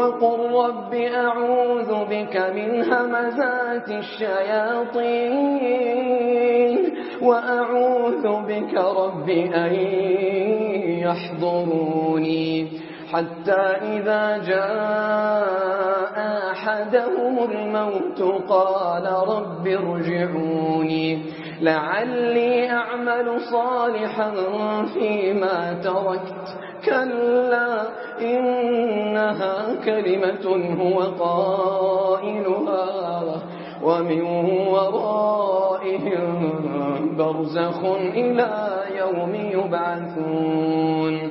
وقل رب أعوذ بك من همزات الشياطين وأعوذ بك رب أن يحضروني حتى إذا جاء أحدهم الموت قال رب ارجعوني لعلي أعمل صالحا فيما تركت. كلا إنها كلمة هو قائلها. ومن ورائهم برزخ إلى يوم يبعثون.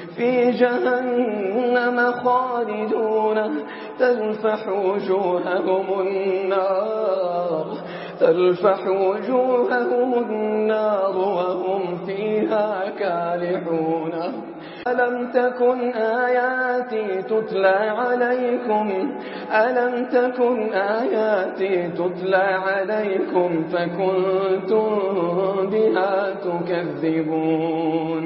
في جهنم خالدون. تلفح وجوههم النار تلفح وجوههم النار وهم فيها كالحون. ألم تكن آياتي تتلى عليكم؟ ألم تكن آياتي تتلى عليكم فكنتم بها تكذبون.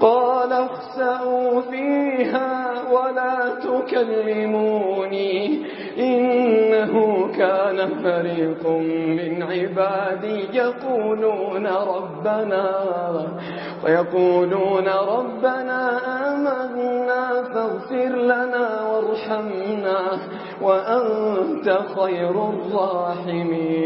قال اخسأوا فيها ولا تكلموني. إنه كان فريق من عبادي يقولون ربنا ويقولون ربنا آمنا فاغفر لنا وارحمنا وأنت خير الراحمين.